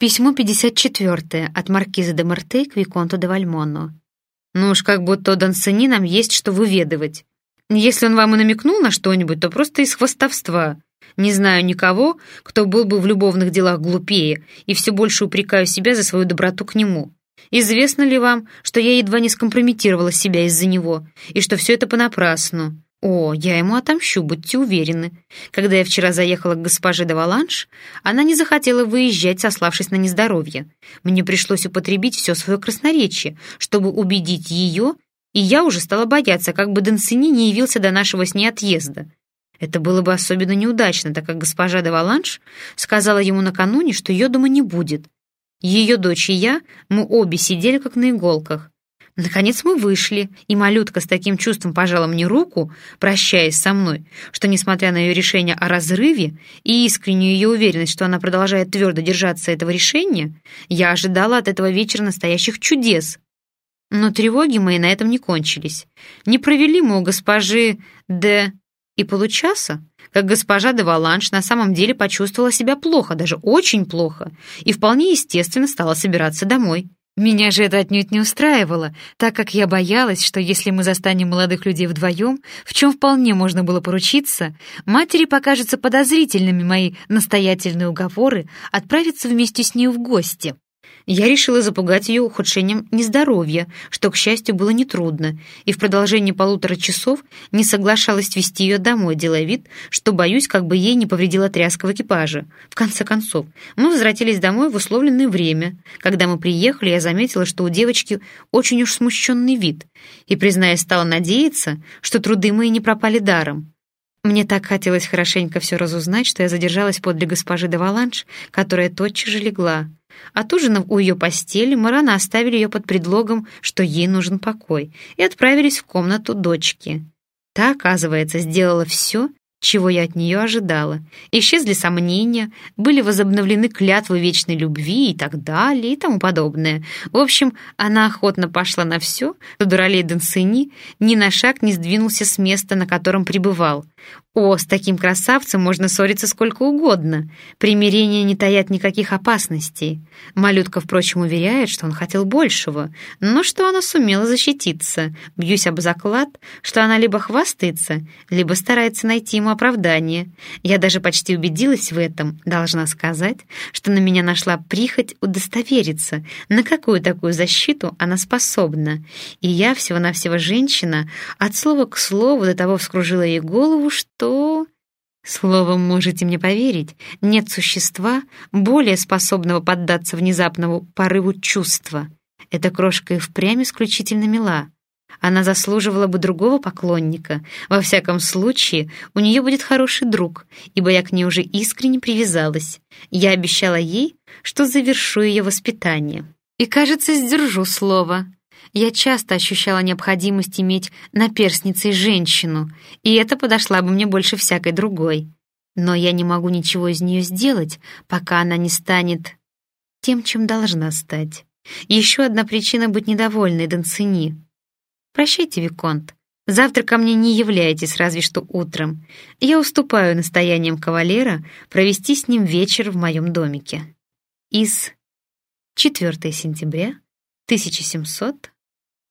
Письмо 54 от маркиза де Мартей к Виконту де Вальмону. «Ну уж как будто Дансени нам есть что выведывать. Если он вам и намекнул на что-нибудь, то просто из хвостовства. Не знаю никого, кто был бы в любовных делах глупее, и все больше упрекаю себя за свою доброту к нему. Известно ли вам, что я едва не скомпрометировала себя из-за него, и что все это понапрасну? «О, я ему отомщу, будьте уверены. Когда я вчера заехала к госпоже де Валанш, она не захотела выезжать, сославшись на нездоровье. Мне пришлось употребить все свое красноречие, чтобы убедить ее, и я уже стала бояться, как бы Донсини не явился до нашего с ней отъезда. Это было бы особенно неудачно, так как госпожа де Валанш сказала ему накануне, что ее дома не будет. Ее дочь и я, мы обе сидели как на иголках. Наконец мы вышли, и малютка с таким чувством пожала мне руку, прощаясь со мной, что, несмотря на ее решение о разрыве и искреннюю ее уверенность, что она продолжает твердо держаться этого решения, я ожидала от этого вечера настоящих чудес. Но тревоги мои на этом не кончились. Не провели мы у госпожи Д. и получаса, как госпожа де Валанш на самом деле почувствовала себя плохо, даже очень плохо, и вполне естественно стала собираться домой. Меня же это отнюдь не устраивало, так как я боялась, что если мы застанем молодых людей вдвоем, в чем вполне можно было поручиться, матери покажутся подозрительными мои настоятельные уговоры отправиться вместе с ней в гости. Я решила запугать ее ухудшением нездоровья, что, к счастью, было нетрудно, и в продолжении полутора часов не соглашалась вести ее домой, делая вид, что боюсь, как бы ей не повредила тряска в экипаже. В конце концов, мы возвратились домой в условленное время. Когда мы приехали, я заметила, что у девочки очень уж смущенный вид, и, признаясь, стала надеяться, что труды мои не пропали даром. Мне так хотелось хорошенько все разузнать, что я задержалась подле госпожи де Валанш, которая тотчас же легла. Отужинав у ее постели, мы рано оставили ее под предлогом, что ей нужен покой, и отправились в комнату дочки. Та, оказывается, сделала все, чего я от нее ожидала. Исчезли сомнения, были возобновлены клятвы вечной любви и так далее и тому подобное. В общем, она охотно пошла на все, что Дуралей Донсини ни на шаг не сдвинулся с места, на котором пребывал. О, с таким красавцем можно ссориться сколько угодно. Примирение не таят никаких опасностей. Малютка, впрочем, уверяет, что он хотел большего, но что она сумела защититься. Бьюсь об заклад, что она либо хвастается, либо старается найти ему оправдание. Я даже почти убедилась в этом, должна сказать, что на меня нашла прихоть удостовериться, на какую такую защиту она способна. И я, всего-навсего женщина, от слова к слову до того вскружила ей голову, что... Словом, можете мне поверить, нет существа, более способного поддаться внезапному порыву чувства. Эта крошка и впрямь исключительно мила. Она заслуживала бы другого поклонника. Во всяком случае, у нее будет хороший друг, ибо я к ней уже искренне привязалась. Я обещала ей, что завершу ее воспитание. И, кажется, сдержу слово. Я часто ощущала необходимость иметь наперстницей женщину, и это подошла бы мне больше всякой другой. Но я не могу ничего из нее сделать, пока она не станет тем, чем должна стать. Еще одна причина быть недовольной Донцини. Прощайте, Виконт. Завтра ко мне не являйтесь, разве что утром. Я уступаю настояниям кавалера провести с ним вечер в моем домике. Из 4 сентября 1700